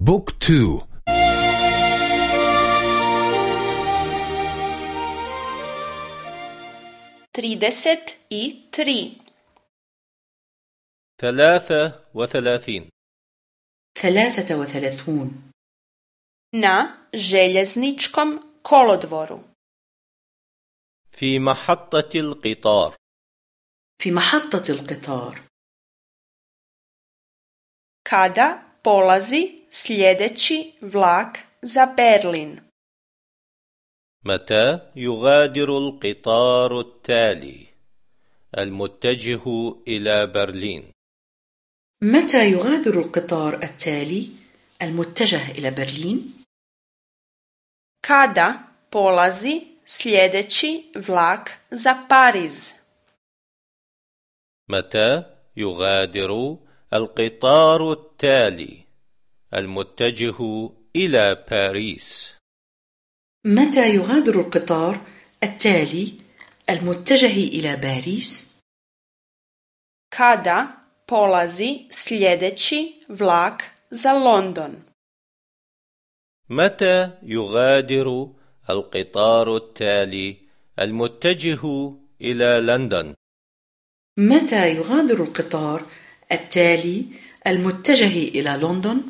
book two. trideset i tri. ثلاثة وثلاثين. ثلاثة وثلاثون. na željezničkom kolodvoru. في محطة القطار. في محطة القطار. Kada polazi sljedeći vlak za Berlin. متى يغادر القطار التالي؟ المتجه إلى برلين. متى يغادر القطار التالي؟ المتجه إلى برلين؟ kada polazi sljedeći vlak za Pariz? متى يغادر القطار التالي المتجه إلى باريس. متى يغادر القطار التالي المتجه إلى باريس؟ kada polazi sljedeći vlak za London? متى يغادر القطار التالي المتجه إلى لندن؟ متى يغادر القطار التالي المتجه إلى لندن؟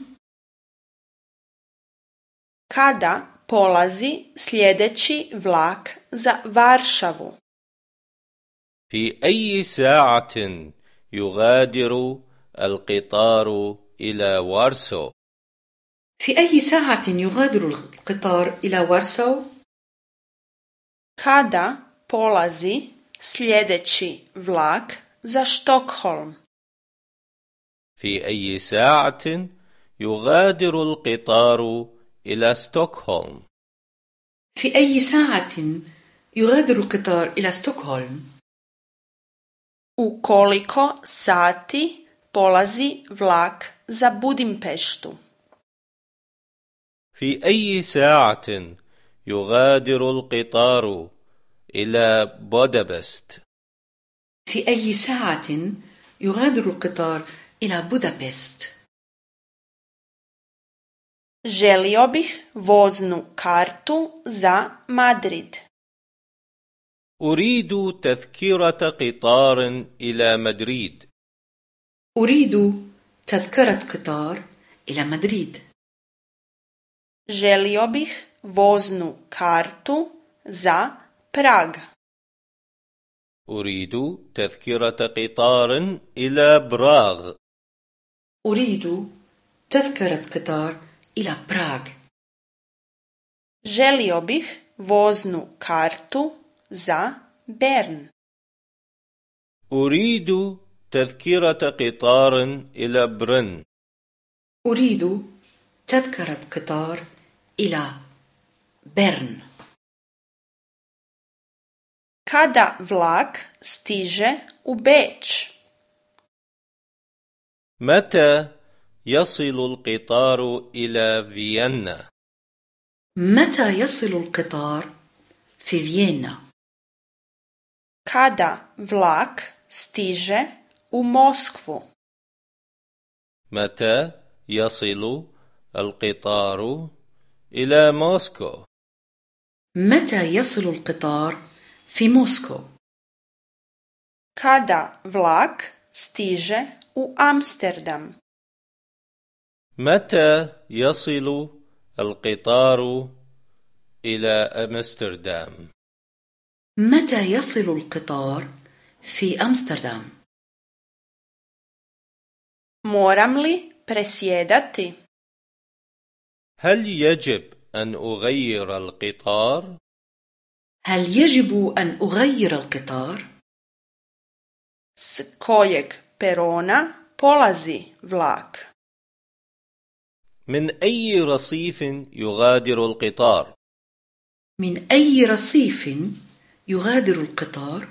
kada polazi sljedeći vlak za Varšavu في أي ساعة يغادر القطار إلى وارسو في أي ساعة يغادر القطار إلى وارسو؟ kada polazi sljedeći vlak za Štokholm في أي ساعة يغادر القطار إلى ستوكهولم. في أي ساعة يغادر القطار إلى ستوكهولم؟ u koliko sati polazi vlak za Budimpeštu? في أي ساعة يغادر القطار إلى بودابست؟ في أي ساعة يغادر القطار إلى بودابست؟ Želio bih voznu kartu za Madrid. أريد تذكرة قطار إلى مدريد أريد تذكرة قطار إلى مدريد Želio bih voznu kartu za Prag. أريد تذكرة قطار إلى براغ أريد تذكرة قطار إلى براغ Želio bih voznu kartu za Bern. أريد تذكرة قطار إلى برن أريد تذكرة قطار إلى بيرن Kada vlak stiže u Beč? متى يصل القطار إلى فيينا متى يصل القطار في فيينا؟ Kada vlak stiže u Moskvu? متى يصل القطار إلى موسكو متى يصل القطار في موسكو؟ Kada vlak stiže u Amsterdam? متى يصل القطار إلى أمستردام متى يصل القطار في أمستردام؟ Moram li presjedati? هل يجب أن أغير القطار؟ هل يجب أن أغير القطار؟ S kojeg perona polazi vlak? من أي رصيف يغادر القطار؟ من أي رصيف يغادر القطار؟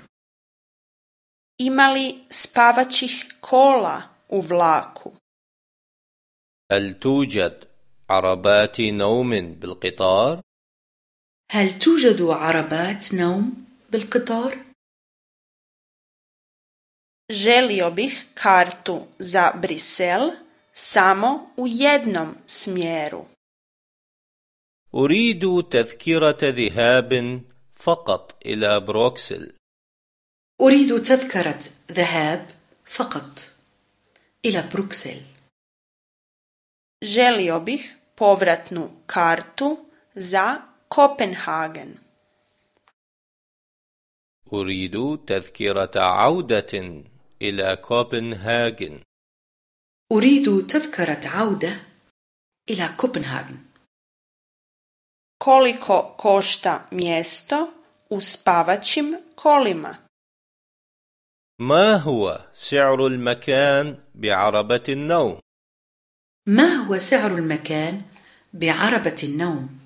Ima li spavaćih kola u vlaku? هل توجد عربات نوم بالقطار؟ هل توجد عربات نوم بالقطار؟ Želio bih kartu za Brisel samo u jednom smjeru. أريد تذكرة ذهاب فقط إلى بروكسل أريد تذكرة ذهاب فقط إلى بروكسل Želio bih povratnu kartu za Kopenhagen. أريد تذكرة عودة إلى كوبنهاجن أريد تذكرة عودة إلى كوبنهاجن Koliko košta mjesto u spavaćim kolima? ما هو سعر المكان بعربة النوم؟ ما هو سعر المكان بعربة النوم؟